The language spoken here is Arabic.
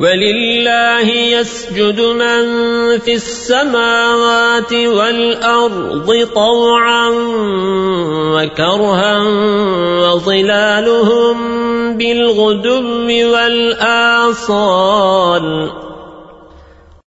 ولله يسجد من في السماوات والأرض طوعا وكرها وظلالهم بالغدب والآصال